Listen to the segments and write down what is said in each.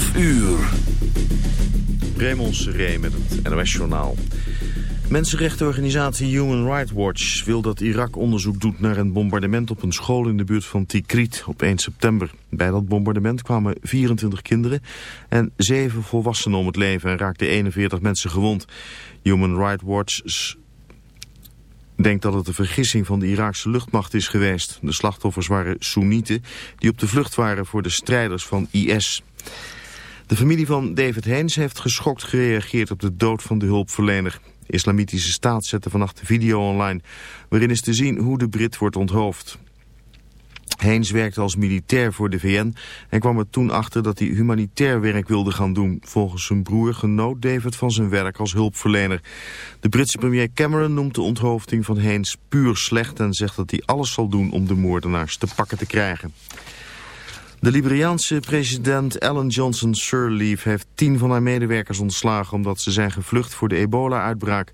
12 uur. Raymond Seré met het NOS Journaal. Mensenrechtenorganisatie Human Rights Watch wil dat Irak onderzoek doet naar een bombardement op een school in de buurt van Tikrit op 1 september. Bij dat bombardement kwamen 24 kinderen en 7 volwassenen om het leven en raakten 41 mensen gewond. Human Rights Watch denkt dat het een vergissing van de Iraakse luchtmacht is geweest. De slachtoffers waren Soenieten die op de vlucht waren voor de strijders van IS. De familie van David Heens heeft geschokt gereageerd op de dood van de hulpverlener. De Islamitische Staat zette vannacht een video online... waarin is te zien hoe de Brit wordt onthoofd. Heens werkte als militair voor de VN en kwam er toen achter dat hij humanitair werk wilde gaan doen. Volgens zijn broer genoot David van zijn werk als hulpverlener. De Britse premier Cameron noemt de onthoofding van Heens puur slecht en zegt dat hij alles zal doen om de moordenaars te pakken te krijgen. De Liberiaanse president Ellen Johnson Sirleaf heeft tien van haar medewerkers ontslagen omdat ze zijn gevlucht voor de ebola-uitbraak.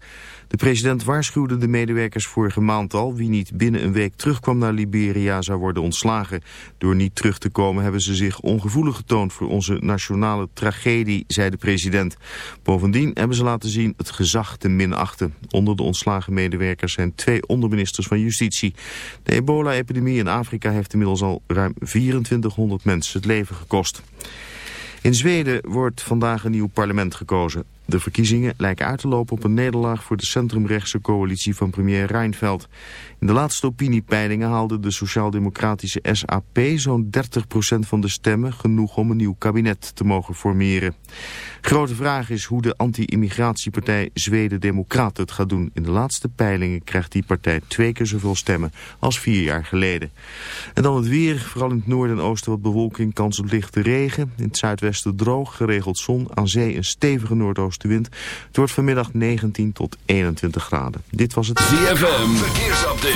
De president waarschuwde de medewerkers vorige maand al. Wie niet binnen een week terugkwam naar Liberia zou worden ontslagen. Door niet terug te komen hebben ze zich ongevoelig getoond voor onze nationale tragedie, zei de president. Bovendien hebben ze laten zien het gezag te minachten. Onder de ontslagen medewerkers zijn twee onderministers van Justitie. De ebola-epidemie in Afrika heeft inmiddels al ruim 2400 mensen het leven gekost. In Zweden wordt vandaag een nieuw parlement gekozen. De verkiezingen lijken uit te lopen op een nederlaag voor de centrumrechtse coalitie van premier Reinfeldt. In de laatste opiniepeilingen haalde de sociaal-democratische SAP zo'n 30% van de stemmen genoeg om een nieuw kabinet te mogen formeren. Grote vraag is hoe de anti-immigratiepartij Zweden Democraten het gaat doen. In de laatste peilingen krijgt die partij twee keer zoveel stemmen als vier jaar geleden. En dan het weer, vooral in het noorden en oosten wat bewolking, kans op lichte regen. In het zuidwesten droog, geregeld zon, aan zee een stevige noordoostenwind. Het wordt vanmiddag 19 tot 21 graden. Dit was het verkeersupdate.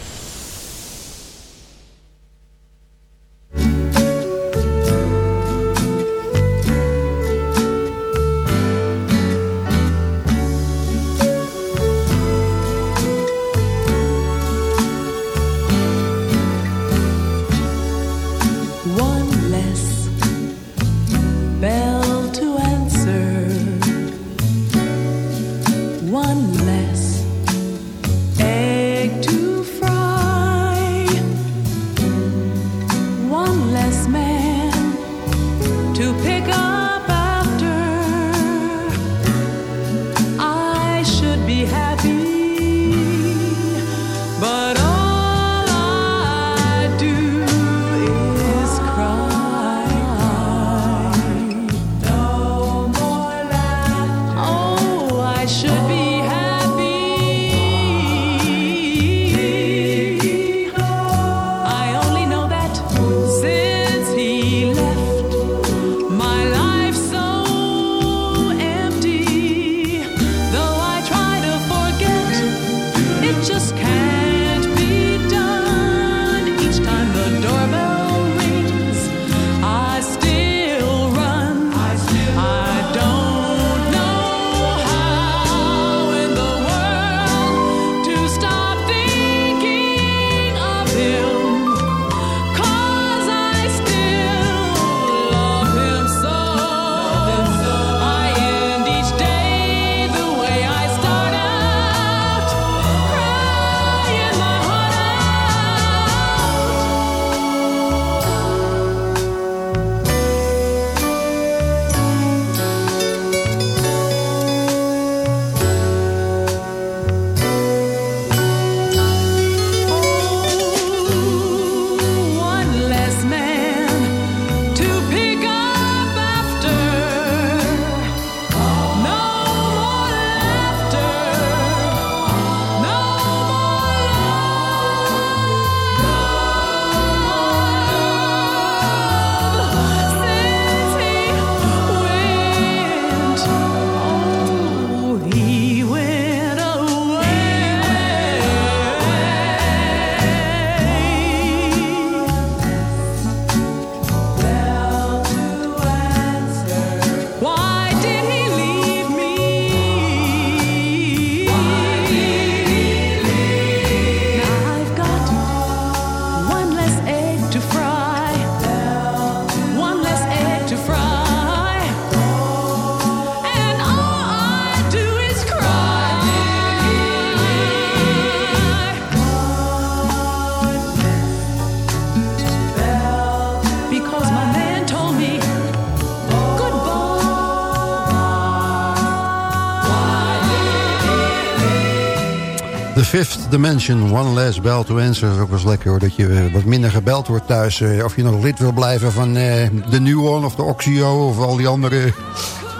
Fifth Dimension, One Less Bell to Answer. Dat is ook wel lekker hoor, dat je eh, wat minder gebeld wordt thuis. Eh, Of je nog lid wil blijven van eh, de New One of de Oxio... of al die andere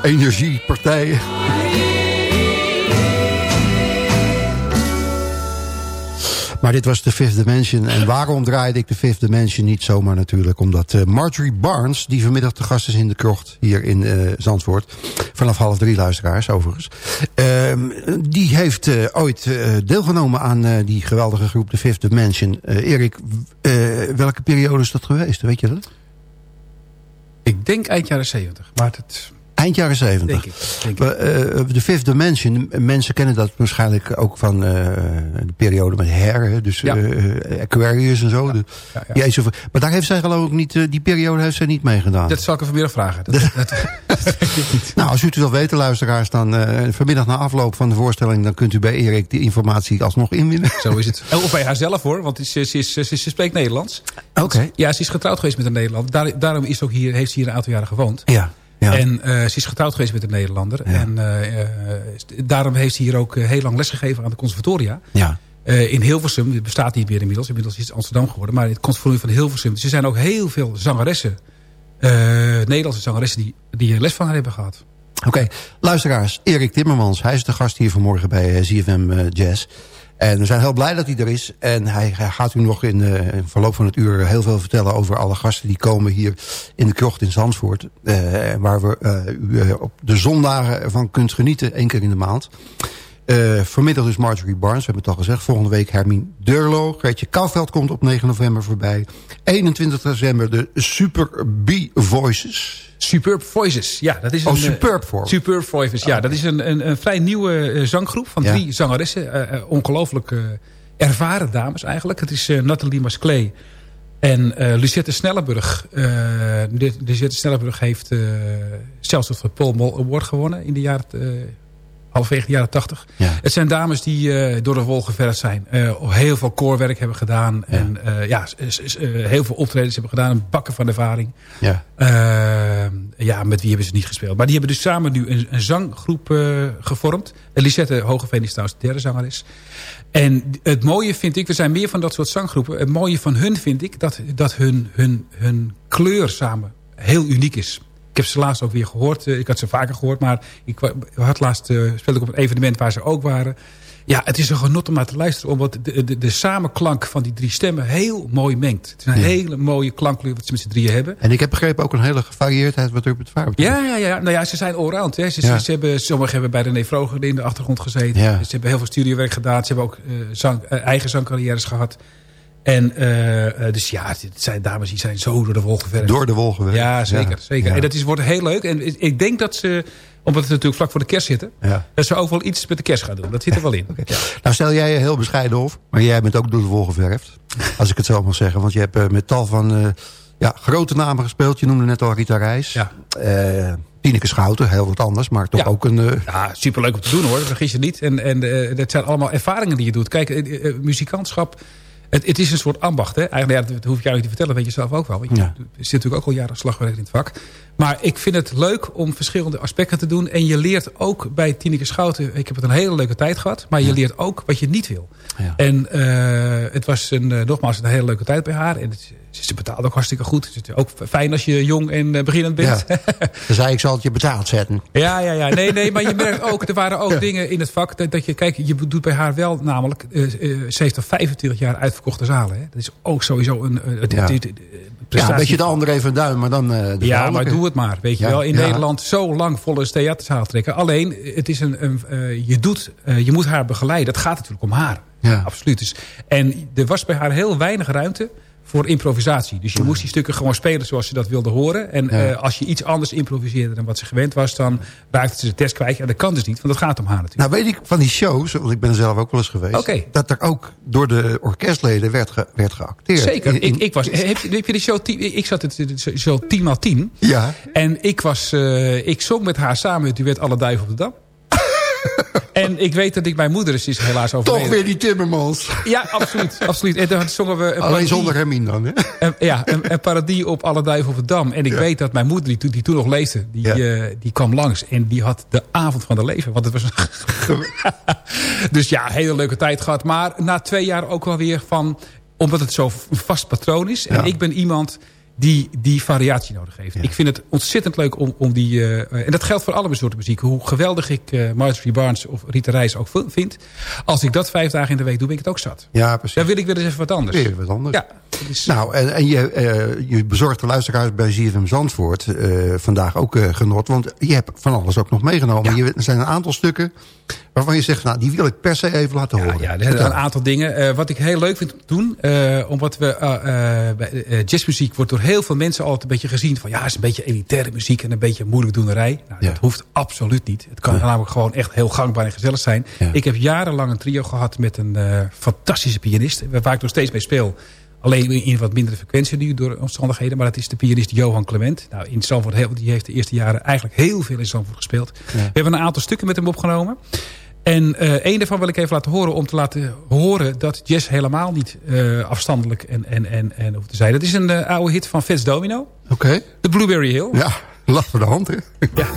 energiepartijen. Maar dit was de Fifth Dimension. En waarom draaide ik de Fifth Dimension niet zomaar natuurlijk? Omdat Marjorie Barnes, die vanmiddag te gast is in de krocht hier in Zandvoort. Vanaf half drie luisteraars overigens. Ehm, die heeft eh, ooit eh, deelgenomen aan eh, die geweldige groep de Fifth Dimension. Erik, welke periode is dat geweest? Weet je dat? Ik denk eind jaren 70. Maar het Eind jaren zeventig. denk ik. Denk ik. Eh, De Fifth Dimension, mensen kennen dat waarschijnlijk ook van eh, de periode met hè, dus Ja. eh, Aquarius en zo. De- ja, maar daar heeft zij geloof ik niet, die periode heeft zij niet meegedaan. Dat zal ik er vanmiddag vragen. Dat, dat, dat weet ik niet. Nou, als u het wil weten, luisteraars, dan vanmiddag na afloop van de voorstelling, dan kunt u bij Erik die informatie alsnog inwinnen. Zo is het. Of bij haarzelf hoor, want ze, ze, is- ze, ze spreekt Nederlands. Oké. Ja, ze is getrouwd geweest met een Nederlander. Daar, daarom is ook hier, heeft ze hier een aantal jaren gewoond. Ja. Ja. En eh, ze is getrouwd geweest met een Nederlander. En eh, eh, daarom heeft ze hier ook heel lang lesgegeven aan de conservatoria. ja. Eh, in Hilversum, het bestaat niet meer inmiddels. Inmiddels is het Amsterdam geworden. Maar het conservatorium van Hilversum. Dus er zijn ook heel veel zangeressen. eh, Nederlandse zangeressen die, die les van haar hebben gehad. Oké, luisteraars, Erik Timmermans, hij is de gast hier vanmorgen bij ZFM Jazz. En we zijn heel blij dat hij er is. En hij, gaat u nog in, in verloop van het uur heel veel vertellen over alle gasten die komen hier in de krocht in Zandvoort. eh, waar we eh, u op de zondagen van kunt genieten, één keer in de maand. Vanmiddag dus Marjorie Barnes, we hebben het al gezegd. Volgende week Hermine Durlo. Greetje Kouwveld komt op 9 november voorbij. 21 december de Super B-Voices. Superb Voices. Ja, dat is Oh, een, eh, Superb voor. Superb Voices, ja. Dat is een, een, een vrij nieuwe eh, zanggroep van Ja. drie zangeressen. eh, ongelooflijk ervaren dames eigenlijk. Het is Nathalie Masclay en Lucette Snellenburg. Lucette Snellenburg heeft zelfs het Paul Mol Award gewonnen in de jaren... halverwege de jaren tachtig. Ja. Het zijn dames die eh, door de wol geverfd zijn. Eh, heel veel koorwerk hebben gedaan. En eh, ja, heel veel optredens hebben gedaan. Een bakken van ervaring. Ja. Ja, met wie hebben ze niet gespeeld. Maar die hebben dus samen nu een, een zanggroep gevormd. Lisette Hogeveen is trouwens de derde zangeres. En het mooie vind ik, we zijn meer van dat soort zanggroepen. Het mooie van hun vind ik dat, dat hun, hun, hun kleur samen heel uniek is. Ik heb ze laatst ook weer gehoord. Eh, Ik had ze vaker gehoord, maar ik had laatst eh, speelde ik op een evenement waar ze ook waren. Ja, het is een genot om naar te luisteren. Omdat de, de, de samenklank van die drie stemmen heel mooi mengt. Het is een hele mooie klankkleur wat ze met z'n drieën hebben. En ik heb begrepen ook een hele gevarieerdheid wat repertoire betreft. Ja, ja, ja. Nou ja, ze zijn allround. Hè. Ze, Ja. ze hebben, sommigen hebben bij René Vroger in de achtergrond gezeten. Ja. Ze hebben heel veel studiowerk gedaan. Ze hebben ook eh, zang, eigen zangcarrières gehad. En eh, eh, dus ja, het zijn dames die zijn zo door de wol geverfd. Door de wol gewerkt. Ja, zeker. zeker. Ja. En dat is, wordt heel leuk. En ik- denk dat ze, omdat het natuurlijk vlak voor de kerst zitten... Ja. dat ze ook wel iets met de kerst gaan doen. Dat zit er wel in. Nou stel jij je heel bescheiden op, maar jij bent ook door de wol geverfd. Als ik het zo mag zeggen. Want je hebt eh, met tal van ja, grote namen gespeeld. Je noemde net al Rita Reis. Ja. Tineke Schouten, heel wat anders. Maar toch Ja. ook een... eh, Ja, superleuk om te doen hoor, vergis je niet. En, en dat zijn allemaal ervaringen die je doet. Kijk, muzikantschap, het, het is een soort ambacht. Hè? Eigenlijk, ja, dat hoef ik jou niet te vertellen, weet je zelf ook wel. Want je Ja. zit natuurlijk ook al jaren slagwerk in het vak. Maar ik vind het leuk om verschillende aspecten te doen. En je leert ook bij Tineke Schouten, ik heb het een hele leuke tijd gehad. Maar je leert ook wat je niet wil. Ja. En eh, het was een, eh, nogmaals een hele leuke tijd bij haar. En het, ze betaalt ook hartstikke goed. Het is ook fijn als je jong en eh, beginnend bent. Ja. Dan zei ik, zal het je betaald zetten. Ja, ja, ja. Nee, nee, maar je merkt ook, er waren ook dingen in het vak. Dat, dat je, kijk, je doet bij haar wel namelijk, eh, ze heeft al 25 jaar uitverkochte zalen. Hè? Dat is ook sowieso een Ja. dit- dit- Ja, een beetje de andere even duim, maar dan eh, de Ja, maar doe het maar. Weet je Ja, wel, in ja. Nederland zo lang volle theaterzaal trekken. Alleen, het is een, een eh, je, doet, eh, je moet haar begeleiden. Het gaat natuurlijk om haar. Ja. Absoluut. Dus, en er was bij haar heel weinig ruimte voor improvisatie. Dus je moest die stukken gewoon spelen zoals ze dat wilde horen. En Ja. eh, als je iets anders improviseerde dan wat ze gewend was... dan raakte ze de test kwijt. En dat kan dus niet, want dat gaat om haar natuurlijk. Nou weet ik van die shows, want ik ben er zelf ook wel eens geweest... Dat er ook door de orkestleden werd, ge- werd geacteerd. Zeker. In- in- ik, ik, was, heb, je- heb je de show... Ik zat het show 10 x 10 Ja, En ik, was, eh, ik zong met haar samen het duet Alle Duiven op de Dam. En ik weet dat ik mijn moeder is, is helaas overleden. Toch weer die Timmermans. Ja, absoluut. absoluut. En toen zongen we... een Alleen zonder Hermine dan, hè? een- ja, een, een parodie op Alle Duiven op het Dam. En ik weet dat mijn moeder, die, toen- die toen nog leefde, die, Ja. eh, die kwam langs. En die had de avond van de leven. Want het was dus ja, hele leuke tijd gehad. Maar na twee jaar ook wel weer van... Omdat het zo'n vast patroon is. En Ja. ik ben iemand die, die variatie nodig heeft. Ik vind het ontzettend leuk om, om die... eh, en dat geldt voor alle soorten muziek. Hoe geweldig ik eh Marjorie Barnes of Rita Reis ook vind. Als ik dat vijf dagen in de week doe, ben ik het ook zat. Ja, precies. Dan wil ik weer eens even wat anders. Weer wat anders. Ja, is- Nou, en, en je, eh, je bezorgt de luisteraars bij ZFM Zandvoort vandaag ook genot. Want je hebt van alles ook nog meegenomen. Je, er zijn een aantal stukken waarvan je zegt... nou, die wil ik per se even laten horen. ja, er zijn een aantal dingen. Wat ik heel leuk vind om te doen. omdat we jazzmuziek wordt door heel veel mensen altijd een beetje gezien. Van ja, het is een beetje elitaire muziek en een beetje moeilijk doenerij. Nou, Ja. Dat hoeft absoluut niet. Het kan namelijk gewoon echt heel gangbaar en gezellig zijn. Ja. Ik heb jarenlang een trio gehad met een eh, fantastische pianist. Waar ik nog steeds mee speel. Alleen in wat mindere frequentie nu door omstandigheden. Maar dat is de pianist Johan Clement. Nou, in Zandvoort, heel, die heeft de eerste jaren eigenlijk heel veel in Zandvoort gespeeld. We hebben een aantal stukken met hem opgenomen. En eh een daarvan wil ik even laten horen om te laten horen dat jazz helemaal niet eh, afstandelijk en, en, en, en hoeft te zijn. Dat is een eh, oude hit van Fats Domino, Oké. de Blueberry Hill. Ja, lach voor de hand, hè? Ja.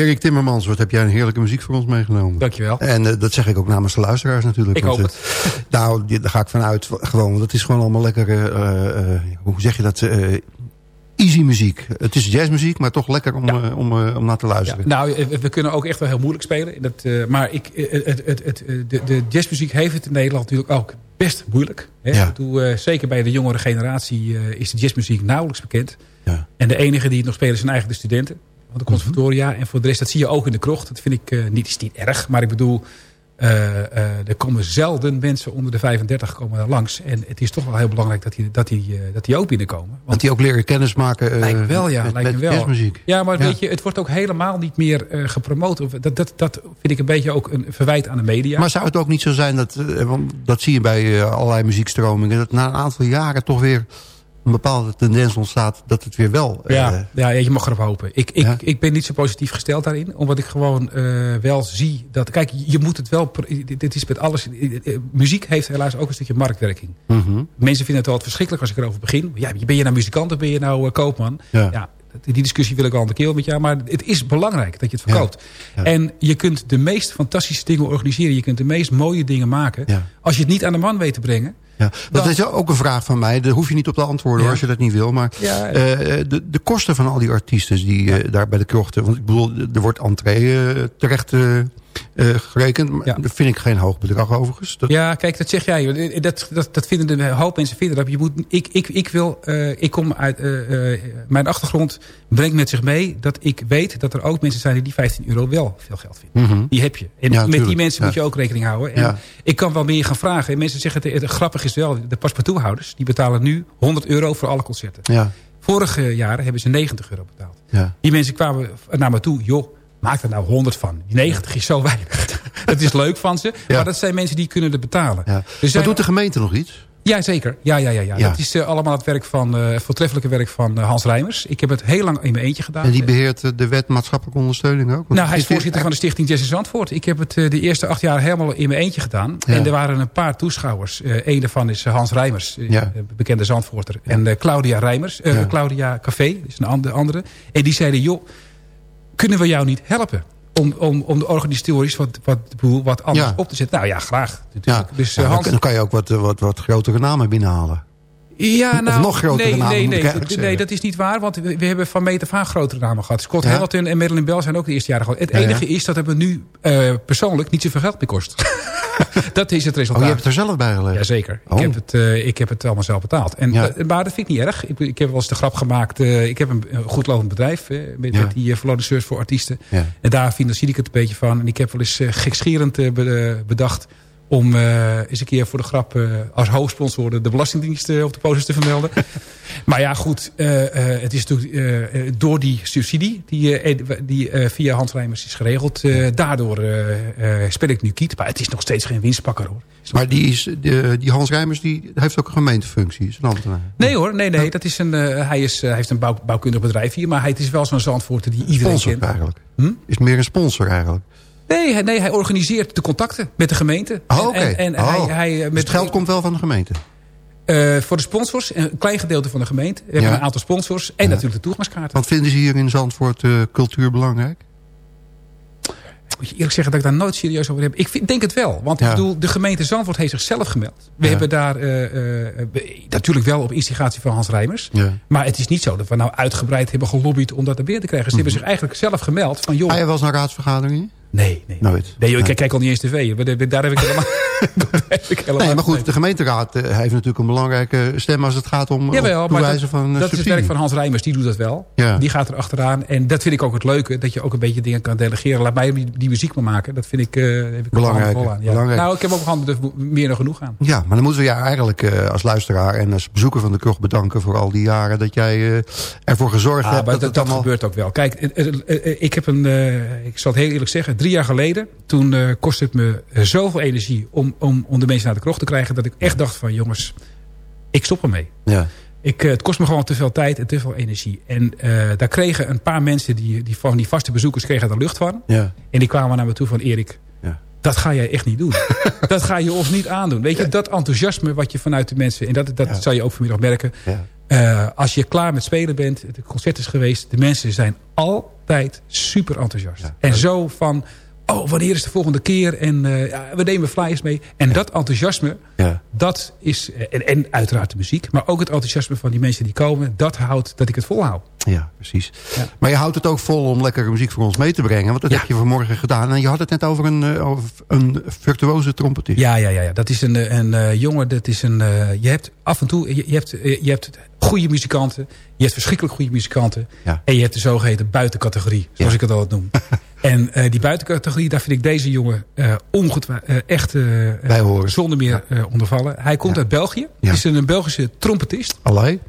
Erik Timmermans, wat heb jij een heerlijke muziek voor ons meegenomen. Dankjewel. En eh, dat zeg ik ook namens de luisteraars natuurlijk. Ik want, hoop eh, nou, daar ga ik vanuit. Gewoon, want het is gewoon allemaal lekker... eh, hoe zeg je dat? easy muziek. Het is jazzmuziek, maar toch lekker om, Ja. om, om naar te Ja, luisteren. nou, we kunnen ook echt wel heel moeilijk spelen. Dat, maar ik, het, het, het, de, de jazzmuziek heeft het in Nederland natuurlijk ook best moeilijk. Hè? Ja. Ik bedoel, zeker bij de jongere generatie is de jazzmuziek nauwelijks bekend. Ja. En de enige die het nog spelen zijn eigenlijk de studenten van de conservatoria. En voor de rest, dat zie je ook in de krocht. Dat vind ik eh, niet, is niet erg. Maar ik bedoel, eh, eh, er komen zelden mensen onder de 35 komen daar langs. En het is toch wel heel belangrijk dat die, dat die, dat die ook binnenkomen. Want Want die ook leren kennismaken Lijkt wel, ja. met, lijkt me met wel. jazzmuziek. Ja, maar Ja. weet je, het wordt ook helemaal niet meer gepromoot. Dat, dat, dat vind ik een beetje ook een verwijt aan de media. Maar zou het ook niet zo zijn, dat, want dat zie je bij allerlei muziekstromingen... dat na een aantal jaren toch weer een bepaalde tendens ontstaat... dat het weer wel... eh, ja, ja, je mag erop hopen. Ik, ik, Ja. ik ben niet zo positief gesteld daarin. Omdat ik gewoon eh, wel zie dat... Kijk, je moet het wel... Dit is met alles... eh, Muziek heeft helaas ook een stukje marktwerking. mhm. Mensen vinden het altijd verschrikkelijk als ik erover begin. Ja, ben je nou muzikant of ben je nou koopman? Ja. Ja, die discussie wil ik al een keer met jou. Maar het is belangrijk dat je het verkoopt. Ja. En je kunt de meest fantastische dingen organiseren. Je kunt de meest mooie dingen maken. Ja. Als je het niet aan de man weet te brengen. Ja, dat Dan- is ook een vraag van mij. Daar hoef je niet op te antwoorden hoor, Ja. als je dat niet wil. Maar Ja. eh, de, de kosten van al die artiesten die eh, daar bij de krochten... want ik bedoel, er wordt entree eh, terecht eh, eh, gerekend. Maar Ja. Dat vind ik geen hoog bedrag overigens. Dat, Ja, kijk, dat zeg jij. Dat, dat, dat vinden de hoop mensen vinden dat. Je moet, ik, ik, ik wil, eh, ik kom uit, eh, eh, mijn achtergrond brengt met zich mee dat ik weet dat er ook mensen zijn die die 15 euro wel veel geld vinden. Mhm. Die heb je. En Ja, met die mensen ja. moet je ook rekening houden. En. Ik kan wel meer gaan vragen. En mensen zeggen, het, het grappig is wel, de paspartouthouders, die betalen nu 100 euro voor alle concerten. Ja, Vorige jaren hebben ze 90 euro betaald. Die mensen kwamen naar me toe, joh, maak er nou 100 van. Die 90 is zo weinig. dat is leuk van ze, maar dat zijn mensen die kunnen het betalen. ja. Dus maar doet de gemeente nog iets? ja, zeker. Ja, ja, ja, ja. Ja. Dat is eh, allemaal het werk van, het voortreffelijke werk van eh, Hans Rijmers. Ik heb het heel lang in mijn eentje gedaan. En die beheert eh, de wet maatschappelijke ondersteuning ook? Nou, hij is het voorzitter van de Stichting Jazz in Zandvoort. Ik heb het de eerste acht jaar helemaal in mijn eentje gedaan. Ja. En er waren een paar toeschouwers. Een daarvan is Hans Rijmers, Ja. bekende Zandvoorter. En Claudia Rijmers. Claudia Café, is een an- de andere. En die zeiden, joh, kunnen we jou niet helpen? Om, om, om de organisatorisch wat, wat, wat anders Ja. op te zetten. Nou ja, graag. Ja, Natuurlijk. Dus, eh, Ja, Hans, dan, dan kan je ook wat, eh, wat, wat grotere namen binnenhalen. Ja, Of nou, nog grotere nee, namen, Nee, nee, nee, dat is niet waar. Want we, we hebben van meet af aan grotere namen gehad. Scott Ja? Hamilton en Marilyn Bell zijn ook de eerste jaren gehad. Het Ja, ja. enige is dat het me nu eh, persoonlijk niet zoveel geld meer kost. dat is het Oh, resultaat. je hebt het er zelf bij gelegd? Jazeker. Oh. Ik, heb het, eh, ik heb het allemaal zelf betaald. En, eh, maar dat vind ik niet erg. Ik, ik heb wel eens de grap gemaakt. ik heb een, een goed lopend bedrijf. met, met die uh, voor artiesten. En daar financier ik het een beetje van. En ik heb wel eens gekscherend be- bedacht... om eh, eens een keer voor de grap eh, als hoofdsponsor... de, de Belastingdienst eh, op de posters te vermelden. maar ja, goed. het is natuurlijk door die subsidie... die, die via Hans Rijmers is geregeld... daardoor speel ik nu kiet. Maar het is nog steeds geen winstpakker, hoor. Maar die, is, die, die Hans Rijmers die heeft ook een gemeentefunctie. Is een ambtenaar. Nee hoor, nee, nee. Dat is een, hij, is, hij heeft een bouw, bouwkundig bedrijf hier. Maar hij het is wel zo'n Zandvoorter die iedereen Sponsor kent. eigenlijk. Hm? Is meer een sponsor eigenlijk. Nee, hij- nee, hij organiseert de contacten met de gemeente. Oh, oké. En, en Oh. hij, hij, eh, Dus met, het geld komt wel van de gemeente. eh, voor de sponsors, een klein gedeelte van de gemeente. We hebben een aantal sponsors. En natuurlijk de toegangskaarten. Want vinden ze hier in Zandvoort eh, cultuur belangrijk? Moet je eerlijk zeggen dat ik daar nooit serieus over heb. Ik vind, denk het wel. Want Ja. ik bedoel, de gemeente Zandvoort heeft zichzelf gemeld. We Ja. hebben daar natuurlijk wel op instigatie van Hans Rijmers. Ja. Maar het is niet zo dat we nou uitgebreid hebben gelobbyd om dat naar binnen te krijgen. Ze hebben zich eigenlijk zelf gemeld van joh. Ga je wel eens naar raadsvergaderingen? Nee, nee. Nooit. Nee, joh, ik kijk al niet eens tv. Maar daar- heb ik helemaal... daar heb ik helemaal Nee, maar goed, de gemeenteraad eh, heeft natuurlijk een belangrijke stem als het gaat om Jawel, toewijzen dat, van eh, dat is het werk van Hans Rijmers, die doet dat wel. Ja. Die gaat er achteraan. En dat vind ik ook het leuke, dat je ook een beetje dingen kan delegeren. Laat mij die, die muziek maar maken. Dat vind ik, eh heb ik Belangrijk, aan. Ja. belangrijk. Nou, ik heb ook handen meer dan genoeg aan. Ja, maar dan moeten we jou eigenlijk als luisteraar en als bezoeker van de krocht bedanken voor al die jaren dat jij ervoor gezorgd Ah, hebt. maar dat dat, allemaal... gebeurt ook wel. Kijk, ik heb een, ik zal het heel eerlijk zeggen, drie jaar geleden, toen eh kostte het me eh, zoveel energie om, om, om de mensen naar de krocht te krijgen, dat ik echt dacht van jongens, ik stop ermee. Ja. Ik, eh, het kost me gewoon te veel tijd en te veel energie. En daar kregen een paar mensen, die, die van die vaste bezoekers, kregen daar lucht van. Ja. En die kwamen naar me toe van Erik, Ja. dat ga jij echt niet doen. dat ga je ons niet aandoen. Weet je, dat enthousiasme wat je vanuit de mensen... en dat, dat zal je ook vanmiddag merken... Eh, als je klaar met spelen bent, het concert is geweest... de mensen zijn altijd super enthousiast. En zo van, oh, wanneer is de volgende keer? En eh, ja, we nemen flyers mee. En dat enthousiasme, Ja. dat is... eh, En, en uiteraard de muziek, maar ook het enthousiasme van die mensen die komen... dat houdt dat ik het volhoud. Ja, precies. Maar je houdt het ook vol om lekkere muziek voor ons mee te brengen. Want dat heb je vanmorgen gedaan. En je had het net over een, over een virtuoze trompetist. Ja, ja, ja, ja. Dat is een, een jongen, dat is een... je hebt af en toe, je, je hebt, je hebt goede muzikanten. Je hebt verschrikkelijk goede muzikanten. En je hebt de zogeheten buitencategorie, zoals ik het altijd noem. en eh, die buitencategorie, daar vind ik deze jongen eh ongetwa- eh, echt eh, zonder meer eh, ondervallen. Hij komt Ja. uit België. Ja. is een Belgische trompetist. Allee?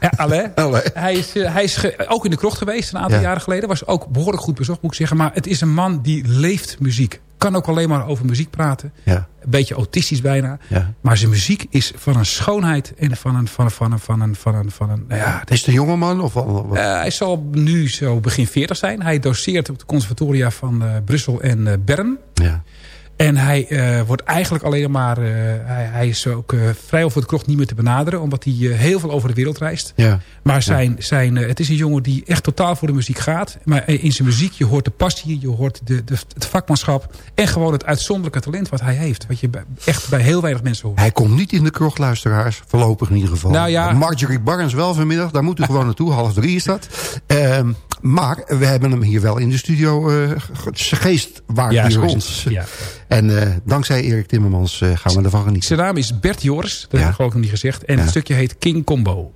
Ja, Alain. Allee. Hij is, hij is ook in de krocht geweest een aantal Ja. jaren geleden. Was ook behoorlijk goed bezocht, moet ik zeggen. Maar het is een man die leeft muziek. Kan ook alleen maar over muziek praten. Ja. Een beetje autistisch bijna. Ja. Maar zijn muziek is van een schoonheid en van een... Van een, van een, van een, van een, van een nou ja, Is het een jongeman? Of eh, hij zal nu zo begin 40 zijn. Hij doseert op de conservatoria van eh, Brussel en eh, Bern. ja. En hij eh, wordt eigenlijk alleen maar... eh, hij, hij is ook eh, vrij over de krocht niet meer te benaderen. Omdat hij heel veel over de wereld reist. Ja. Maar zijn, zijn, het is een jongen die echt totaal voor de muziek gaat. Maar in zijn muziek, je hoort de passie, je hoort de, de, het vakmanschap. En gewoon het uitzonderlijke talent wat hij heeft. Wat je bij- echt bij heel weinig mensen hoort. Hij komt niet in de krocht, luisteraars. Voorlopig in ieder geval. Nou ja. Marjorie Barnes wel vanmiddag. Daar moet u gewoon naartoe. Half drie is dat. Ehm, maar we hebben hem hier wel in de studio. Zijn geest waart Ja, hier rond. Ja. En eh, dankzij Erik Timmermans eh, gaan we ervan genieten. Zijn naam is Bert Joris. Dat Ja. heb ik geloof ik nog niet gezegd. En het stukje heet King Combo.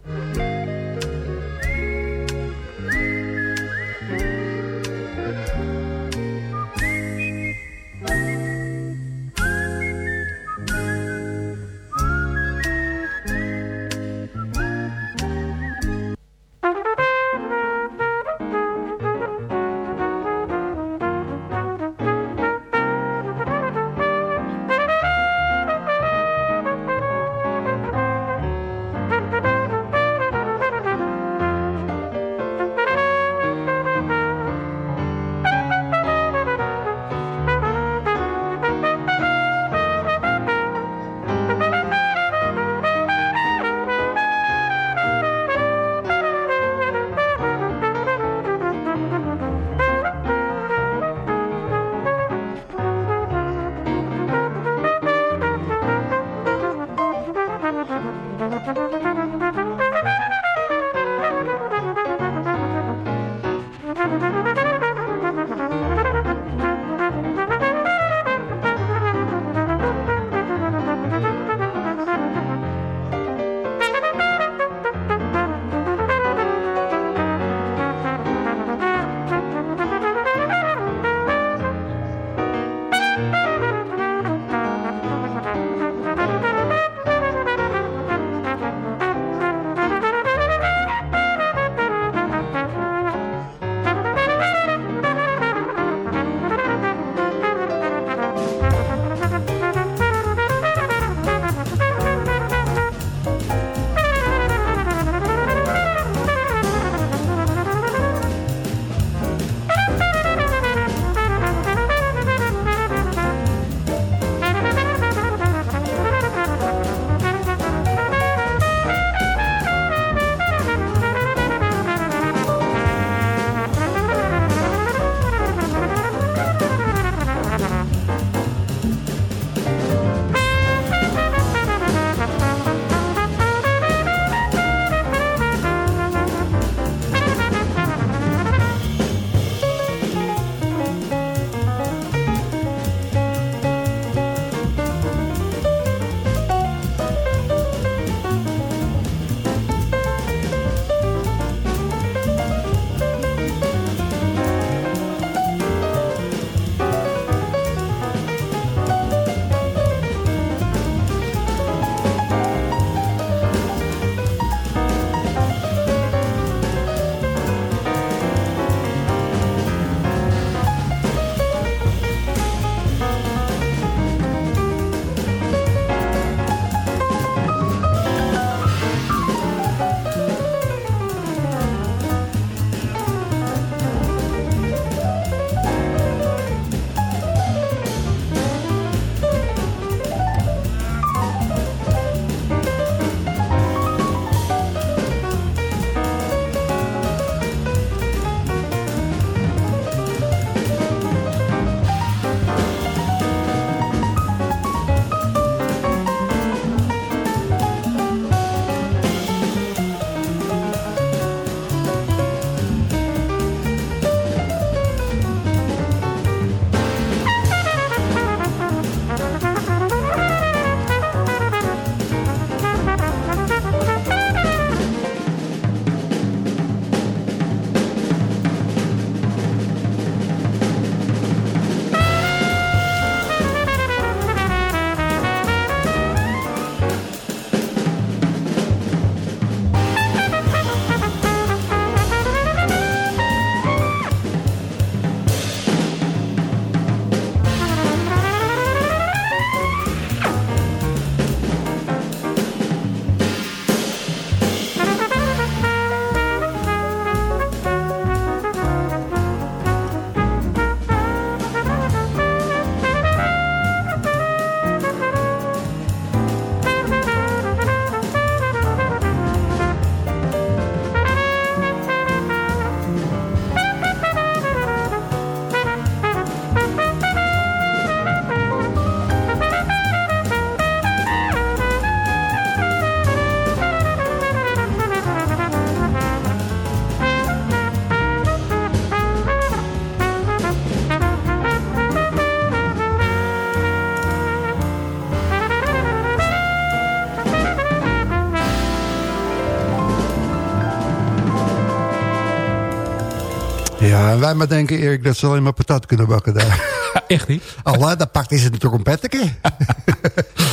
Ja, en wij maar denken, Erik, dat ze alleen maar patat kunnen bakken daar. echt niet? Allah, dan pakt hij zijn trompetteke.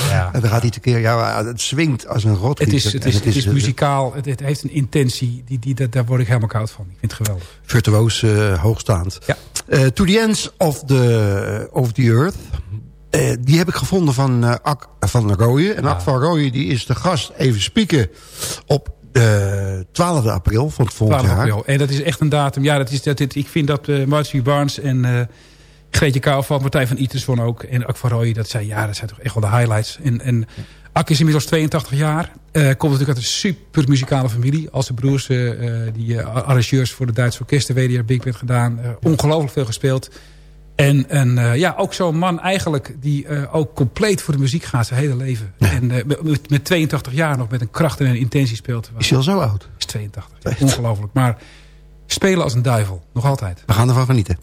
Ja. En dan gaat hij tekeer, ja, het swingt als een rot. Het is, het is, het is muzikaal, het, het heeft een intentie, die, die, dat- daar word ik helemaal koud van. Ik vind het geweldig. virtuoos eh, hoogstaand. Ja. Eh, to the Ends of the, of the Earth. Eh, die heb ik gevonden van eh, Ak van Rooyen. En Ak van Rooyen die is de gast even spieken op de 12 april van het volgend 12 jaar. april. En dat is echt een datum. Ja, dat is, dat, dit- ik vind dat uh, Marcy Barnes en eh Greetje Kouwveld, Martijn van Itersson ook... en Ak van Rooyen, dat zijn, ja, dat zijn toch echt wel de highlights. En, en Ak is inmiddels 82 jaar. eh, komt natuurlijk uit een super muzikale familie. Als zijn broers, eh, eh, die eh, arrangeurs voor de Duitse orkesten... WDR Big Band gedaan. eh, ongelooflijk veel gespeeld. En, en eh, ja, ook zo'n man eigenlijk die eh, ook compleet voor de muziek gaat zijn hele leven. En eh, met, met 82 jaar nog met een kracht en een intentie speelt. Is hij al zo oud? is 82. Ja, ongelooflijk. Maar spelen als een duivel. Nog altijd. We gaan ervan genieten.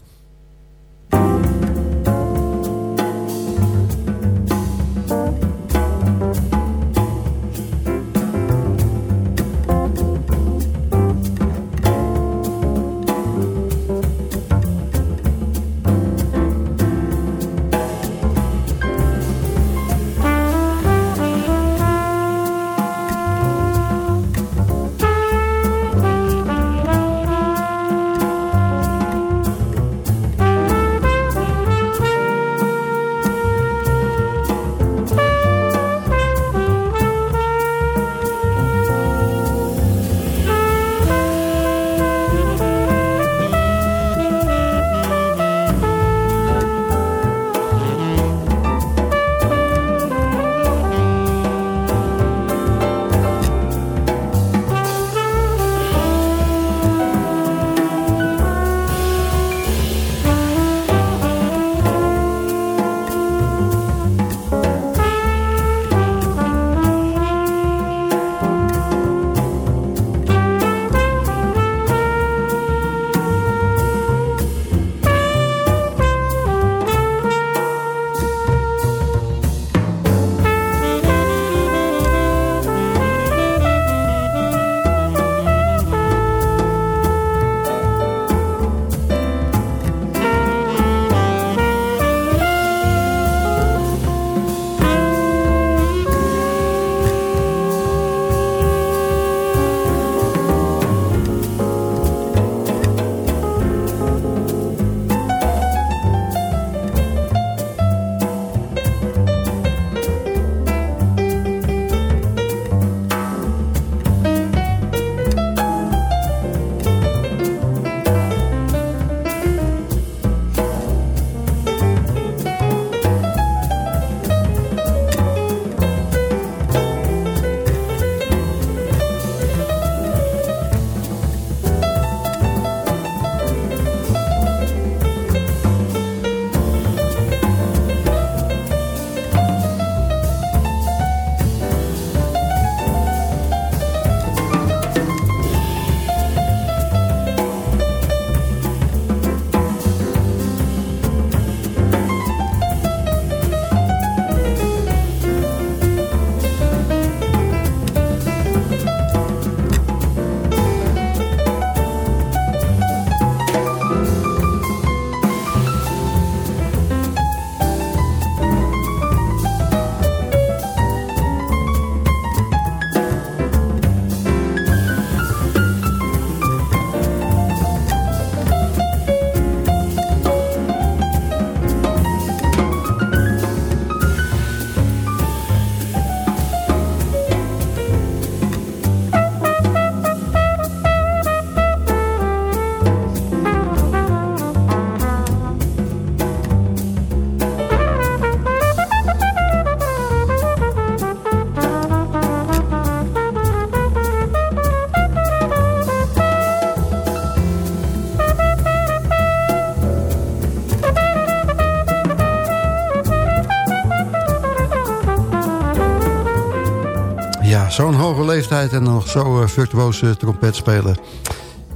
Leeftijd en nog zo uh, virtuoos trompet spelen.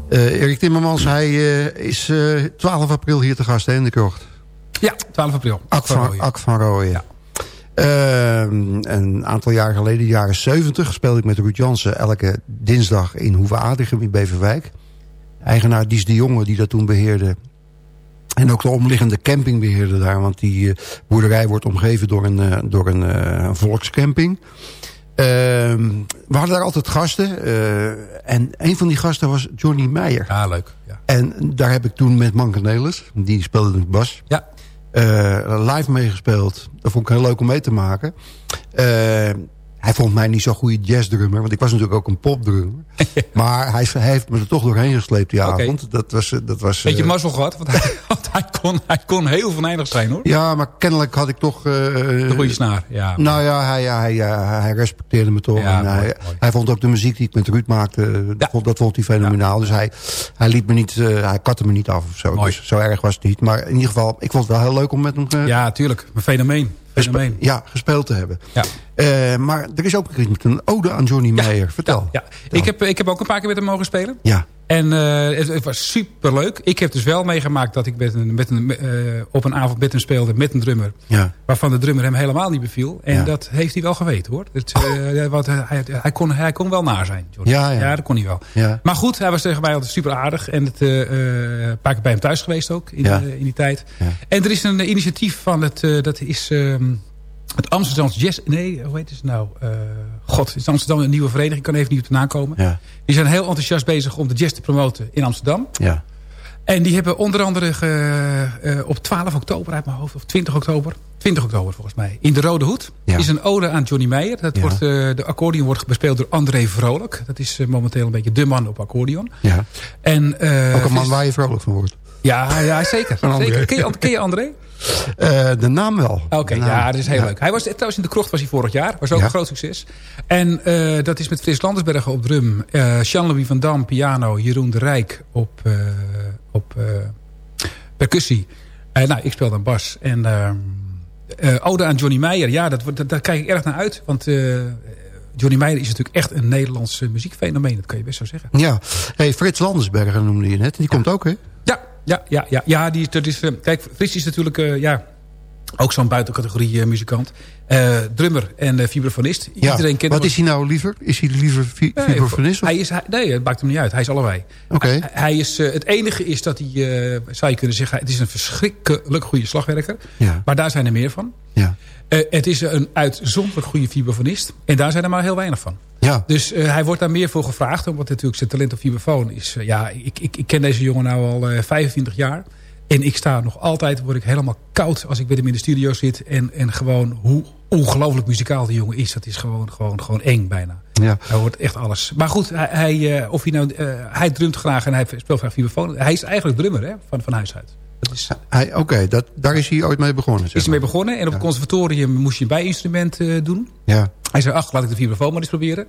Uh, Erik Timmermans, hij uh, is uh, 12 april hier te gast hè, in de krocht. Ja, 12 april. Ak van, Ak van Rooyen. Ja. Uh, een aantal jaar geleden, de jaren 70, speelde ik met Ruud Jansen elke dinsdag in Hoeve Adrichem in Beverwijk. eigenaar Dies de Jonge die dat toen beheerde. En ook de omliggende camping beheerde daar. Want die eh, boerderij wordt omgeven door een, eh, door een eh, volkscamping. Ehm, we hadden daar altijd gasten. eh, en een van die gasten was Johnny Meijer. Ja, leuk. Ja. En daar heb ik toen met Mankenelis, die speelde de bas, ja. eh, live meegespeeld. Dat vond ik heel leuk om mee te maken. Hij vond mij niet zo'n goede jazzdrummer, want ik was natuurlijk ook een popdrummer. maar hij, hij heeft me er toch doorheen gesleept die avond. Dat was, eh, dat was, Beetje eh, mazzel gehad, want hij, want hij, kon, hij kon heel venijnig zijn hoor. ja, maar kennelijk had ik toch... eh, De goede snaar, ja. Nou ja, hij, hij, hij, hij respecteerde me toch. Ja, en hij, mooi, hij vond ook de muziek die ik met Ruud maakte, dat, Ja. dat vond hij fenomenaal. Dus hij, hij liet me niet, hij katte me niet af of zo. Mooi. Dus zo erg was het niet. Maar in ieder geval, ik vond het wel heel leuk om met hem Ja, tuurlijk. Een fenomeen. Gespe- ja, gespeeld te hebben. Ja. Eh, maar er is ook een ode aan Johnny Meijer. Vertel. Ja, ik heb, ik heb ook een paar keer met hem mogen spelen. Ja. En eh, het, het was super leuk. Ik heb dus wel meegemaakt dat ik met een, met een, eh, op een avond met hem speelde met een drummer. Ja. Waarvan de drummer hem helemaal niet beviel. En Ja. dat heeft hij wel geweten hoor. Het, eh, wat, eh, hij, hij, kon, hij kon wel naar zijn. Ja, ja. dat kon hij wel. Maar goed, hij was tegen mij altijd super aardig. En het, een paar keer bij hem thuis geweest ook in, in die tijd. Ja. En er is een initiatief van het, dat is ehm, het Amsterdamse Jazz... Nee, hoe heet het nou? Eh, God, het is Amsterdam een nieuwe vereniging. Ik kan even niet op de naam komen. Ja. Die zijn heel enthousiast bezig om de jazz te promoten in Amsterdam. Ja. En die hebben onder andere ge- eh, op 12 oktober uit mijn hoofd, of 20 oktober, 20 oktober volgens mij, in de Rode Hoed. Ja. is een ode aan Johnny Meijer. Dat Ja. wordt, eh, de accordeon wordt bespeeld door André Vrolijk. Dat is momenteel een beetje de man op accordeon. ja. En, Ook een man waar je vrolijk van wordt. Ja, ja zeker. Zeker. Ken, je, ken je André? Eh, de naam wel. Oké, ja, dat is heel Ja. leuk. Hij was trouwens in de krocht was hij vorig jaar. Was ook Ja. een groot succes. En eh, dat is met Frits Landersbergen op drum. eh Jean-Louis van Dam piano. Jeroen de Rijk op, op percussie. Nou, ik speel dan bas. En ode aan Johnny Meijer. Ja, dat, dat, daar kijk ik erg naar uit. Want Johnny Meijer is natuurlijk echt een Nederlands muziekfenomeen. Dat kan je best zo zeggen. Ja. Hey, Frits Landersberger noemde je net. Die komt ook, hè? Ja, ja, ja, ja, die, dat is, eh, kijk, Frits is natuurlijk eh, ja, ook zo'n buitencategorie eh, muzikant. Eh, drummer en eh, vibrafonist. Ja. Iedereen kent Wat is hij nou liever? Is hij liever vi- Nee, vibrafonist? of- Hij is, hij, nee, het maakt hem niet uit. Hij is allebei. Oké. Hij, hij is, het enige is dat hij, zou je kunnen zeggen... het is een verschrikkelijk goede slagwerker. Ja. Maar daar zijn er meer van. Ja. Het is een uitzonderlijk goede vibrafonist. En daar zijn er maar heel weinig van. Ja. Dus hij wordt daar meer voor gevraagd. Omdat natuurlijk zijn talent op vibrafoon is... ja, ik, ik, ik ken deze jongen nou al eh 25 jaar. En ik sta nog altijd, word ik helemaal koud als ik met hem in de studio zit. En, en gewoon hoe ongelooflijk muzikaal die jongen is. Dat is gewoon, gewoon, gewoon eng bijna. Ja. Hij hoort echt alles. Maar goed, hij, hij, eh, of hij, nou, eh, hij drumt graag en hij speelt graag vibrafoon. Hij is eigenlijk drummer hè, van, van huis uit. Hij- Oké, dat daar is hij ooit mee begonnen. zeg is ermee maar. begonnen. En op het conservatorium moest je een bijinstrument eh, doen. Ja. Hij zei, ach, laat ik de vibrafoon maar eens proberen.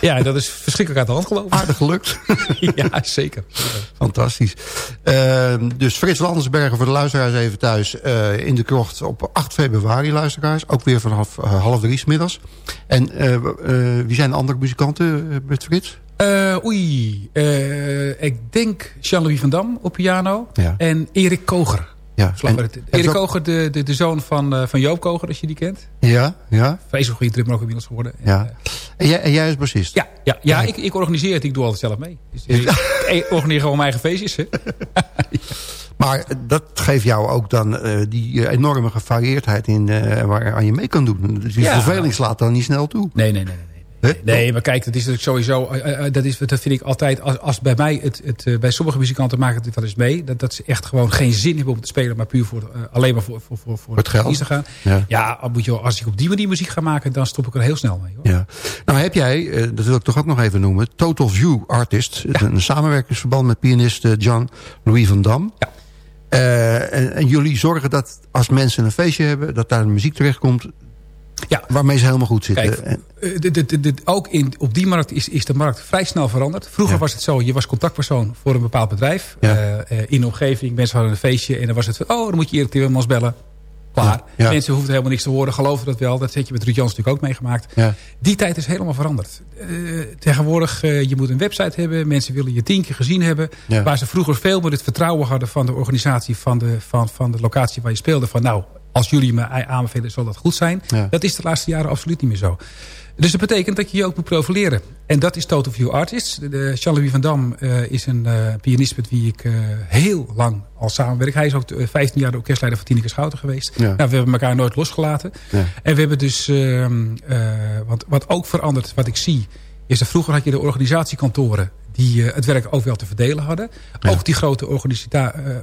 Ja, dat is verschrikkelijk uit de hand gelopen. Aardig gelukt. ja, zeker. Fantastisch. Ehm, dus Frits Landersbergen voor de luisteraars even thuis. eh, in de krocht op 8 februari, luisteraars. Ook weer vanaf eh, half drie 's middags. En wie zijn de andere muzikanten met Frits? Eh, oei, eh, ik denk Jean-Louis van Dam op piano. Ja. En Erik Koger. Ja, en- Erik en zo- Koger, de, de, de zoon van, eh, van Joop Koger, als je die kent. Ja, ja, Vreselijk goede drummer ook inmiddels geworden. En, ja. En jij, en jij is bassist? ja, ja, ja ik, ik organiseer het. Ik doe altijd zelf mee. Dus, ik, ik organiseer gewoon mijn eigen feestjes. Hè. Maar dat geeft jou ook dan die enorme gevarieerdheid in waar aan je mee kan doen. Dus die Ja. verveling slaat dan niet snel toe. Nee, nee, nee. nee. Nee, maar kijk, dat is natuurlijk sowieso. eh, eh, dat, is, dat vind ik altijd. Als, als bij mij, het, het, eh, bij sommige muzikanten maken het wel eens mee. Dat, dat ze echt gewoon geen zin hebben om te spelen. Maar puur voor, eh, alleen maar voor, voor, voor, voor het geld. te gaan. Ja. Ja, dan moet je, als ik op die manier muziek ga maken. Dan stop ik er heel snel mee. Hoor. Ja. Nou heb jij, eh, dat wil ik toch ook nog even noemen... Total View Artist. Een samenwerkingsverband met pianist eh, John Louis van Dam. Ja. Eh, en, en jullie zorgen dat als mensen een feestje hebben... dat daar muziek terechtkomt Ja. waarmee ze helemaal goed zitten. Kijk, eh, dit- dit- ook in, op die markt is, is de markt vrij snel veranderd. Vroeger Ja. was het zo, je was contactpersoon voor een bepaald bedrijf. Ja. eh, eh, in de omgeving, mensen hadden een feestje. En dan was het van, oh, dan moet je Erik Timmermans bellen. Klaar. Ja. Mensen hoefden helemaal niks te horen, geloven dat wel. Dat heb je met Ruud Jans natuurlijk ook meegemaakt. Die tijd is helemaal veranderd. Tegenwoordig, je moet een website hebben. Mensen willen je tien keer gezien hebben. Waar ze vroeger veel meer het vertrouwen hadden... van de organisatie van de, van, van de locatie waar je speelde. Van nou, als jullie me aanbevelen, zal dat goed zijn. Ja. Dat is de laatste jaren absoluut niet meer zo. Dus dat betekent dat je je ook moet profileren. En dat is Total View Artists. Jean-Louis van Dam uh, is een uh, pianist met wie ik uh, heel lang al samenwerk. Hij is ook 15 jaar de orkestleider van Tineke Schouten geweest. Ja. Nou, we hebben elkaar nooit losgelaten. Ja. En we hebben dus... Ehm, want wat ook verandert, wat ik zie... is dat vroeger had je de organisatiekantoren die het werk ook wel te verdelen hadden. Ja. Ook die grote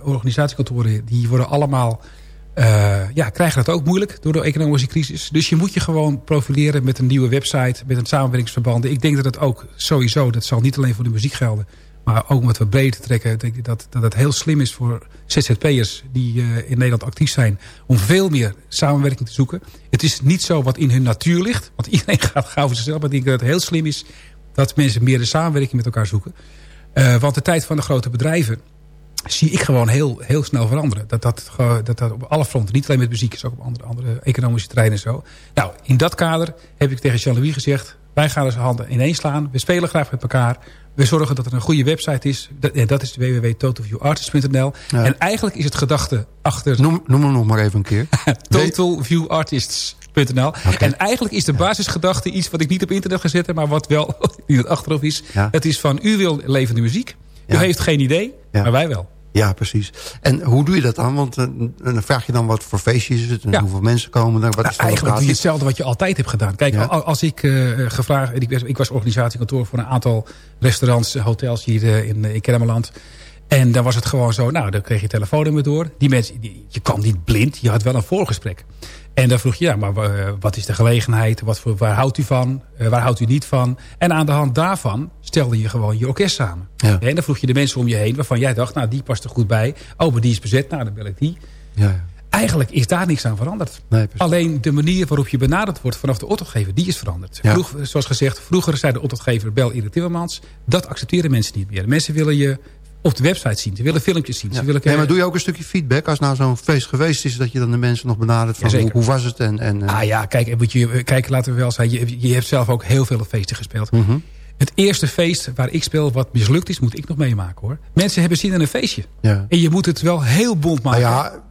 organisatiekantoren... die worden allemaal uh, ja, krijgen dat ook moeilijk door de economische crisis. Dus je moet je gewoon profileren met een nieuwe website, met een samenwerkingsverbanden. Ik denk dat het ook sowieso, dat zal niet alleen voor de muziek gelden, maar ook om wat breder te trekken. Denk ik dat, dat het heel slim is voor ZZP'ers die uh, in Nederland actief zijn, om veel meer samenwerking te zoeken. Het is niet zo wat in hun natuur ligt, want iedereen gaat gauw voor zichzelf. Maar ik denk dat het heel slim is dat mensen meer de samenwerking met elkaar zoeken. Uh, want de tijd van de grote bedrijven zie ik gewoon heel, heel snel veranderen. Dat dat, dat dat op alle fronten, niet alleen met muziek... is ook op andere, andere economische terreinen zo. Nou, in dat kader heb ik tegen Jean-Louis gezegd... wij gaan dus handen ineens slaan. We spelen graag met elkaar. We zorgen dat er een goede website is. En dat is www.totalviewartists.nl. Ja. En eigenlijk is het gedachte achter... Noem, noem hem nog maar even een keer. Totalviewartists.nl. Okay. En eigenlijk is de basisgedachte iets wat ik niet op internet ga zetten... maar wat wel in het achterhoofd is. Ja. Het is van, u wil levende muziek. U ja. heeft geen idee, maar wij wel. Ja, precies. En hoe doe je dat dan? Want uh, dan vraag je dan wat voor feestjes is het en ja. hoeveel mensen komen er. Wat nou, is eigenlijk doe je hetzelfde wat je altijd hebt gedaan. Kijk, ja. als ik uh, gevraagd... Ik was, ik was organisatiekantoor voor een aantal restaurants, hotels hier uh, in, in Kermeland. En dan was het gewoon zo, nou, dan kreeg je telefoonnummer door. Die mensen, die, je kwam niet blind, je had wel een voorgesprek. En dan vroeg je, ja, maar wat is de gelegenheid? Wat voor, waar houdt u van? Waar houdt u niet van? En aan de hand daarvan stelde je gewoon je orkest samen. Ja. En dan vroeg je de mensen om je heen waarvan jij dacht, nou, die past er goed bij. Oh, maar die is bezet, nou, dan bel ik die. Ja. Eigenlijk is daar niks aan veranderd. Nee, Alleen de manier waarop je benaderd wordt vanaf de opdrachtgever, die is veranderd. Ja. Vroeg, zoals gezegd, vroeger zei de opdrachtgever bel Erik Timmermans. Dat accepteren mensen niet meer. Mensen willen je op de website zien. Ze willen filmpjes zien. Ja. Ze willen nee, maar doe je ook een stukje feedback als nou zo'n feest geweest is... dat je dan de mensen nog benadert van ja, hoe, hoe, was het? En, en, uh... Ah ja, kijk, moet je, kijk, laten we wel zeggen... Je, je hebt zelf ook heel veel feesten gespeeld. Mm -hmm. Het eerste feest waar ik speel wat mislukt is... moet ik nog meemaken hoor. Mensen hebben zin in een feestje. Ja. En je moet het wel heel bond maken. Nou ja,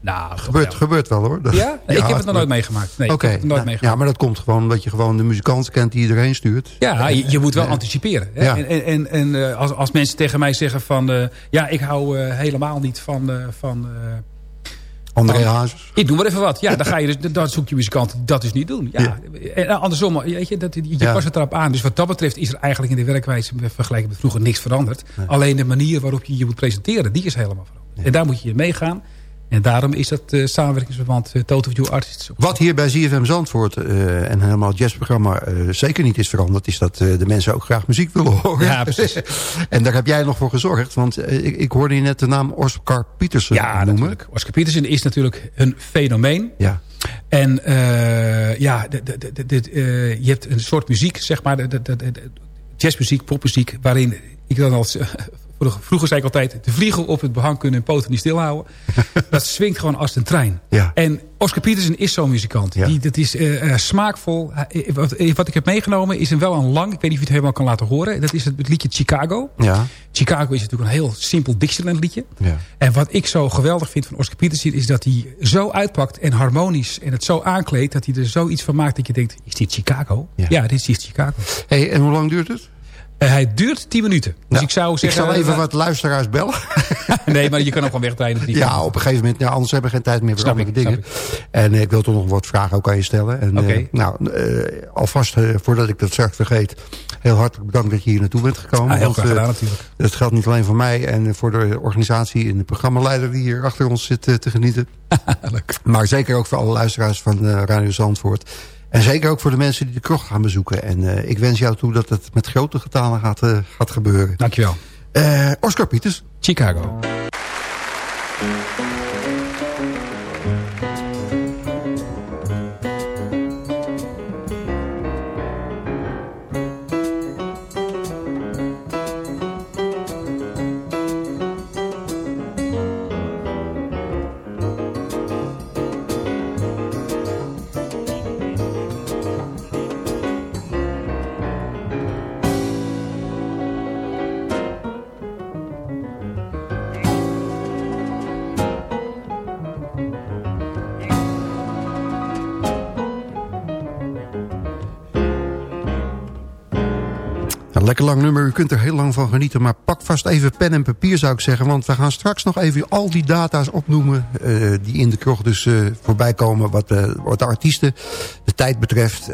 nou, gebeurt, gebeurt wel hoor. Ja? ja ik heb het nog nooit meegemaakt. Nee, okay. nooit nou, meegemaakt. Ja, maar dat komt gewoon omdat je gewoon de muzikant kent die iedereen stuurt. Ja, je, je moet wel anticiperen. Hè? Ja. En, en, en uh, als, als mensen tegen mij zeggen van... Uh, ja, ik hou uh, helemaal niet van... van André Hazes. Ik doe maar even wat. Ja, dan, ga je dus, dan zoek je muzikant dat dus niet doen. Ja. ja. En andersom, weet je, dat, je ja. past het erop aan. Dus wat dat betreft is er eigenlijk in de werkwijze... vergelijking met vroeger niks veranderd. Nee. Alleen de manier waarop je je moet presenteren, die is helemaal veranderd. En daar moet je meegaan. En daarom is dat uh, samenwerkingsverband uh, Total View Artists. Wat hier bij ZFM Zandvoort uh, en helemaal het jazzprogramma zeker niet is veranderd... is dat de mensen ook graag muziek willen horen. Ja, precies. en daar heb jij nog voor gezorgd. Want ik, ik, hoorde je net de naam Oscar Petersen ja, noemen. Natuurlijk. Oscar Petersen is natuurlijk een fenomeen. Ja. En ja, je hebt een soort muziek, zeg maar... jazzmuziek, popmuziek... waarin ik dan als Vroeger zei ik altijd, de vliegen op het behang kunnen hun poten niet stilhouden. dat swingt gewoon als een trein. Ja. En Oscar Petersen is zo'n muzikant. Ja. Die, dat is uh, uh, smaakvol. Uh, wat, wat, ik heb meegenomen is een wel een lang, ik weet niet of je het helemaal kan laten horen. Dat is het, het liedje Chicago. Ja. Chicago is natuurlijk een heel simpel Dixieland liedje. Ja. En wat ik zo geweldig vind van Oscar Petersen is dat hij zo uitpakt en harmonisch en het zo aankleedt dat hij er zoiets van maakt dat je denkt, is dit Chicago? Ja, ja dit is Chicago. Hey, en hoe lang duurt het? Hij duurt 10 minuten. Dus nou, ik zou zeggen... Ik zal even uh, wat luisteraars bellen. nee, maar je kan ook gewoon wegrijden. Ja, op een gegeven moment. Ja, anders hebben we geen tijd meer voor andere dingen. Ik. En ik wil toch nog wat vragen ook aan je stellen. En, okay. uh, nou, alvast voordat ik dat straks vergeet... heel hartelijk bedankt dat je hier naartoe bent gekomen. Ah, heel graag gedaan natuurlijk. Dat geldt niet alleen voor mij en voor de organisatie... en de programmaleider die hier achter ons zit te genieten. maar zeker ook voor alle luisteraars van Radio Zandvoort... En zeker ook voor de mensen die de krocht gaan bezoeken. En uh, ik wens jou toe dat het met grote getalen gaat, uh, gaat gebeuren. Dankjewel. Uh, Oscar Pieters. Chicago. U kunt er heel lang van genieten. Maar pak vast even pen en papier zou ik zeggen. Want we gaan straks nog even al die data's opnoemen. eh, die in de kroeg dus eh, voorbij komen. Wat, eh, wat de artiesten de tijd betreft.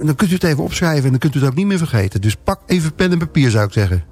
Dan kunt u het even opschrijven. En dan kunt u het ook niet meer vergeten. Dus pak even pen en papier zou ik zeggen.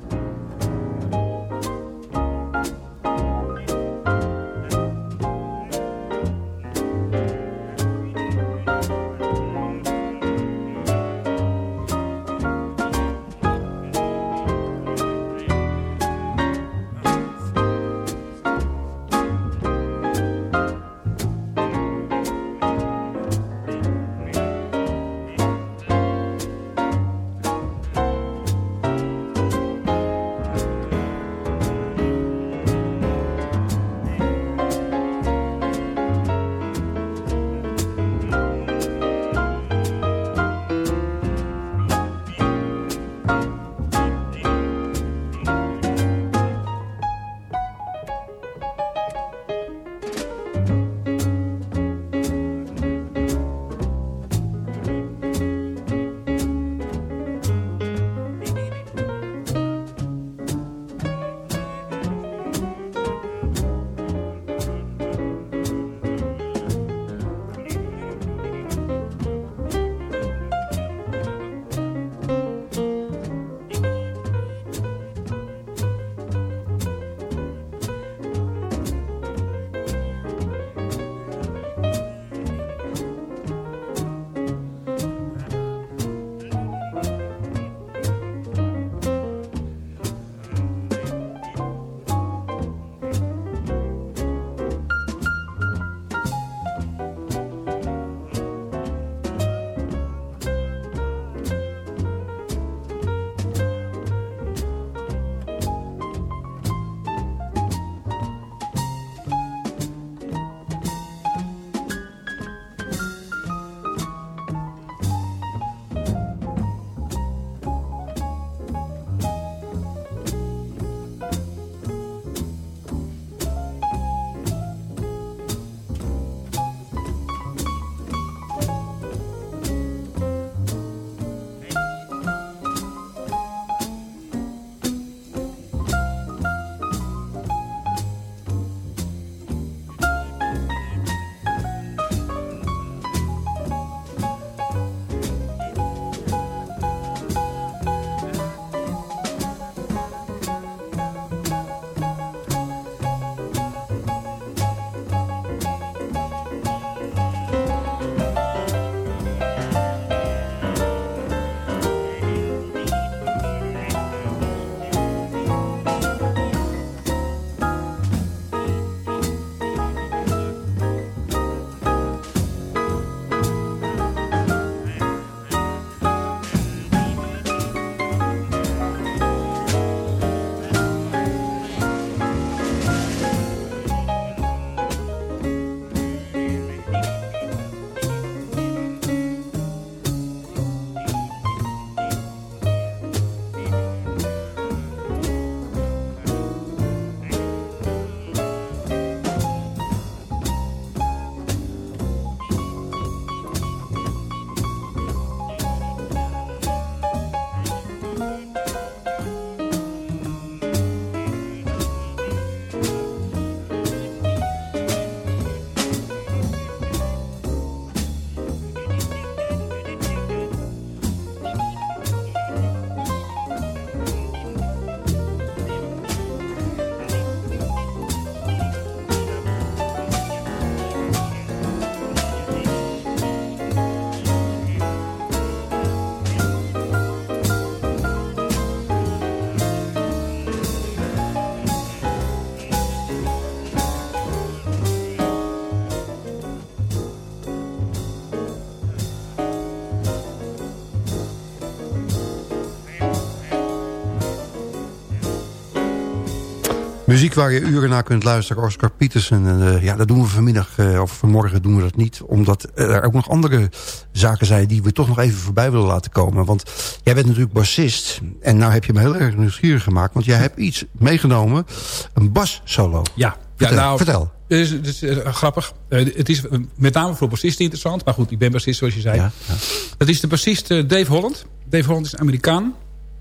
Muziek waar je uren naar kunt luisteren, Oscar Peterson. En, eh, ja, dat doen we vanmiddag, eh, of vanmorgen doen we dat niet. Omdat er ook nog andere zaken zijn die we toch nog even voorbij willen laten komen. Want jij bent natuurlijk bassist. En nou heb je me heel erg nieuwsgierig gemaakt. Want jij hebt iets meegenomen, een bassolo. Ja, Vertel, ja nou, vertel. Het is, het is eh, grappig. Het is met name voor bassisten interessant. Maar goed, ik ben bassist zoals je zei. Ja, ja. Dat is de bassist Dave Holland. Dave Holland is een Amerikaan.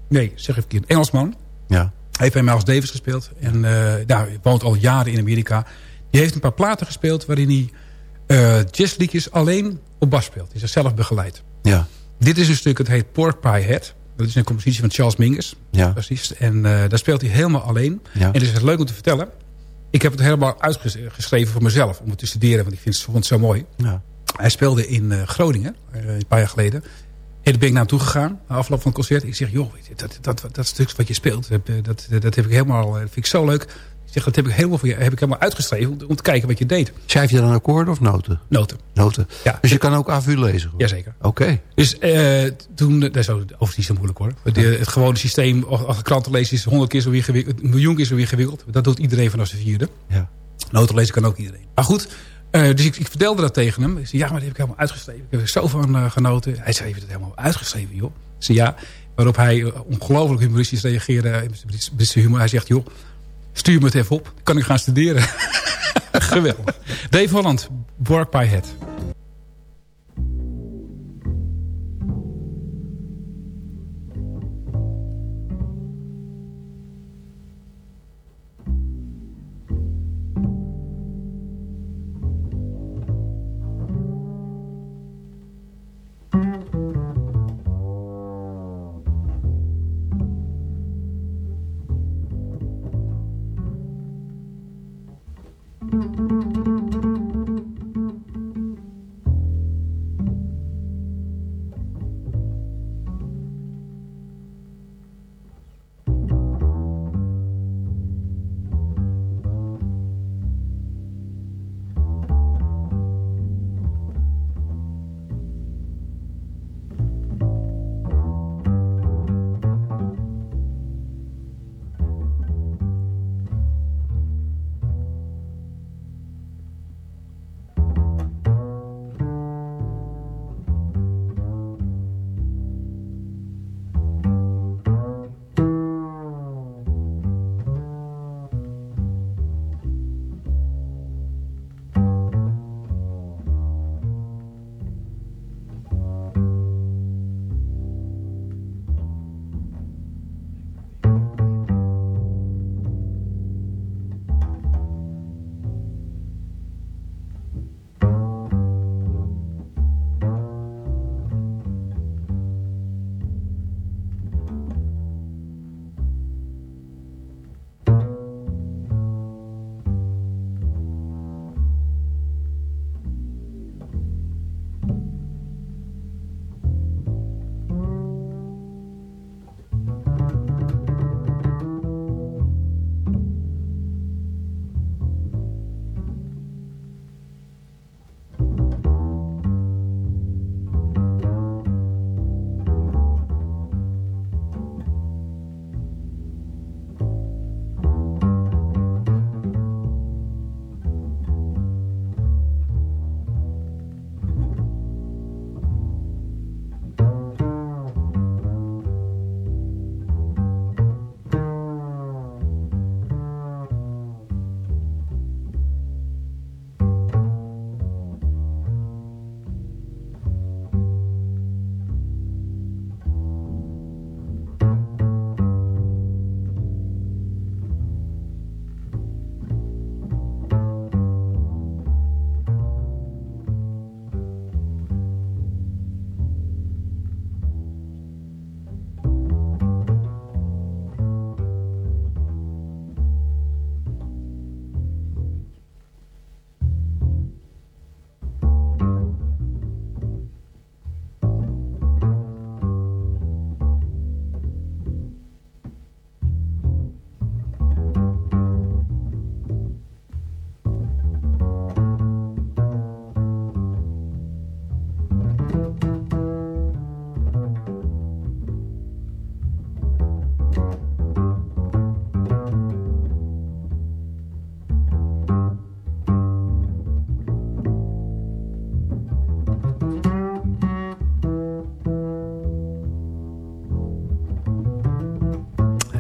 Nee, zeg even verkeerd. Engelsman. Ja. Hij heeft bij Miles Davis gespeeld. En eh nou, hij woont al jaren in Amerika. Die heeft een paar platen gespeeld waarin hij eh jazzliedjes alleen op bas speelt. Hij is zelf begeleid. Ja. Dit is een stuk, het heet Pork Pie Head. Dat is een compositie van Charles Mingus. Ja. Precies. En eh, daar speelt hij helemaal alleen. Ja. En het is leuk om te vertellen. Ik heb het helemaal uitgeschreven voor mezelf. Om het te studeren, want ik vind het, vond het zo mooi. Ja. Hij speelde in Groningen, een paar jaar geleden. En daar ben ik naar hem toe gegaan, na afloop van het concert. Ik zeg, joh, weet je, dat, dat, dat, stuk wat je speelt, dat, dat, dat heb ik helemaal, eh, dat vind ik zo leuk. Ik zeg, dat heb ik helemaal, voor je, heb ik helemaal uitgeschreven om, te- om te kijken wat je deed. Schrijf je dan akkoorden of noten? Noten. Noten. Ja. Dus je kan ook AVU lezen? Jazeker. Oké. Dus eh, toen, dat is overigens niet zo moeilijk hoor. De- het gewone systeem, kranten lezen, is honderd keer zo weer gewikkeld, een miljoen keer zo weer gewikkeld. Dat doet iedereen vanaf zijn vierde. Ja. Noten lezen kan ook iedereen. Maar goed, eh, dus ik, vertelde dat tegen hem. Ik ja, maar dat heb ik helemaal uitgeschreven. Ik heb er zo van eh, genoten. Hij zei, je hebt het helemaal uitgeschreven, joh. Ik zei, ja. Waarop hij eh, ongelooflijk humoristisch reageerde Britse humor. Hij zegt, joh, stuur me het even op. Dan kan ik gaan studeren. Geweldig. Dave Holland, Work by Head.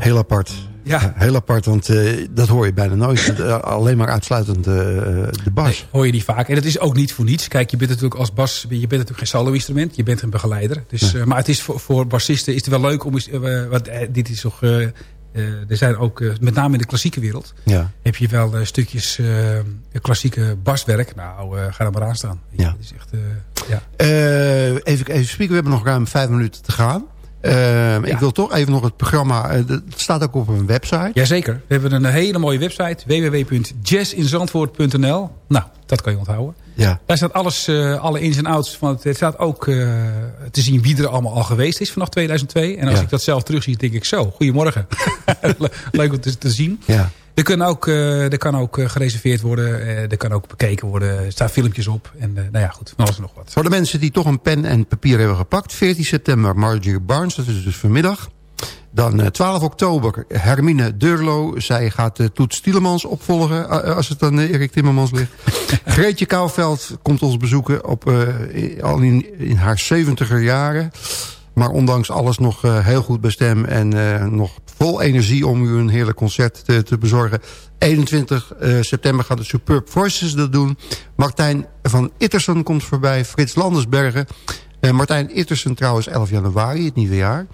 Heel apart. Ja. Heel apart, want eh, dat hoor je bijna nooit. Eh, Alleen maar uitsluitend eh, de bas. Nee, hoor je die vaak. En dat is ook niet voor niets. Kijk, je bent natuurlijk als bas, je bent natuurlijk geen solo-instrument. Je bent een begeleider. Dus, maar het is voor, voor bassisten is het wel leuk om... eh, dit is toch... er zijn ook, met name in de klassieke wereld... Ja. heb je wel stukjes klassieke baswerk. Nou, ga er maar aan staan. Ja. Dat is echt... ja. Even, even spieken, we hebben nog ruim vijf minuten te gaan. Eh, Ik wil toch even nog het programma... eh, Het staat ook op een website. Jazeker. We hebben een hele mooie website. www.jazzinzandvoort.nl Nou, dat kan je onthouden. Ja. Daar staat alles, eh, alle ins en outs van het. Staat ook eh, te zien wie er allemaal al geweest is vanaf 2002. En als Ja. ik dat zelf terugzie, denk ik zo. Goedemorgen. Le- Leuk om te, te zien. Ja. Er, kan ook, eh, er kan ook eh, gereserveerd worden. eh, er kan ook bekeken worden. Er staan filmpjes op. En nou ja, goed. Van alles en nog wat. Voor de mensen die toch een pen en papier hebben gepakt. 14 september Marjorie Barnes, dat is dus vanmiddag. Dan eh, 12 oktober Hermine Deurlo. Zij gaat Toet Stielemans opvolgen als het aan Erik Timmermans ligt. Greetje Kouwveld komt ons bezoeken op, al in, in haar 70er jaren. Maar ondanks alles nog uh, heel goed bij stem en uh, nog vol energie om u een heerlijk concert te, te bezorgen. 21 uh, september gaat de Superb Voices dat doen. Martijn van Ittersen komt voorbij. Frits Landersbergen. Martijn Ittersen trouwens 11 januari, het nieuwe jaar.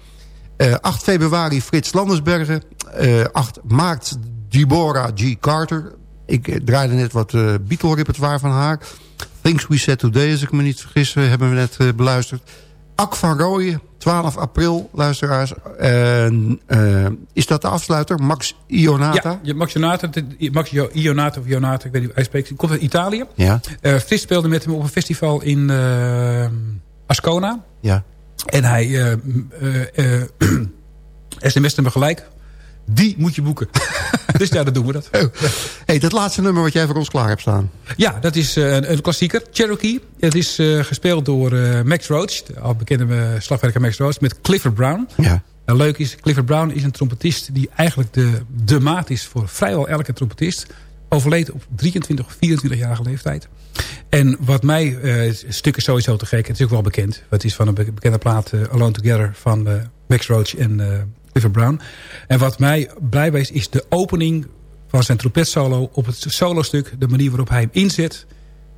Uh, 8 februari Frits Landersbergen. Uh, 8 maart Deborah G. Carter. Ik draaide net wat uh, Beatle-repertoire van haar. Things We Said Today, als ik me niet vergis, hebben we net beluisterd. Ak van Rooyen, 12 april, luisteraars. Uh, is dat de afsluiter? Max Ionata? Ja, Max Ionata, Max Ionata of Ionata, ik weet niet hoe hij spreekt. Komt uit Italië. Ja. Uh, Frits speelde met hem op een festival in uh, Ascona. Ja. En hij uh, sms'te me gelijk. Die moet je boeken. dus ja, dan doen we dat. Oh. Hey, dat laatste nummer wat jij voor ons klaar hebt staan. Ja, dat is uh, een, klassieker. Cherokee. Het is uh, gespeeld door uh, Max Roach. De al bekende slagwerker Max Roach. Met Clifford Brown. Ja. En leuk is, Clifford Brown is een trompetist... die eigenlijk de, de maat is voor vrijwel elke trompetist. Overleed op 23 of 24-jarige leeftijd. En wat mij... Uh, stuk is sowieso te gek. Het is ook wel bekend. Het is van een bekende plaat Alone Together van Max Roach en Clifford Brown. En wat mij blij is, is de opening van zijn trompetsolo op het solo-stuk. De manier waarop hij hem inzet.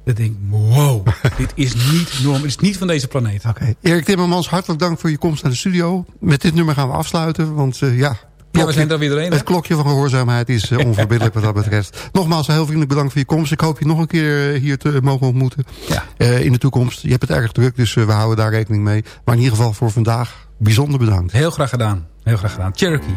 Dat denk ik, wow, dit is niet normaal. Het is niet van deze planeet. Oké. Okay. Erik Timmermans, hartelijk dank voor je komst naar de studio. Met dit nummer gaan we afsluiten, want uh, ja... Klokje, ja, we zijn er weer doorheen. Het klokje van gehoorzaamheid is uh, onverbiddelijk wat dat betreft. Nogmaals, heel vriendelijk bedankt voor je komst. Ik hoop je nog een keer uh, hier te mogen ontmoeten. Ja. In de toekomst. Je hebt het erg druk, dus we houden daar rekening mee. Maar in ieder geval voor vandaag bijzonder bedankt. Heel graag gedaan. Heel graag gedaan. Cherokee.